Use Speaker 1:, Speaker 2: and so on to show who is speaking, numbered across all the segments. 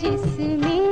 Speaker 1: जिसमें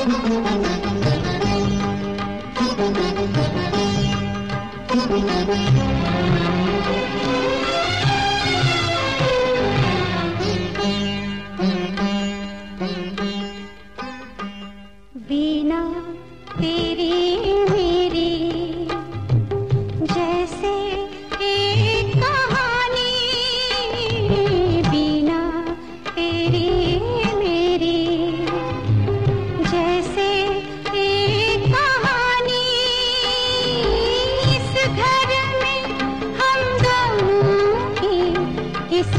Speaker 1: Thank you.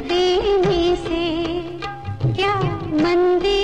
Speaker 1: देने से क्या मंदिर